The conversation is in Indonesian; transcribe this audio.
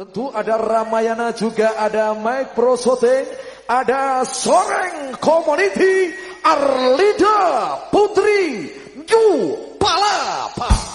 Tentu ada Ramayana juga ada Mike Prosoteng ada Soreng Community, Arlida Putri, Yu Palapa.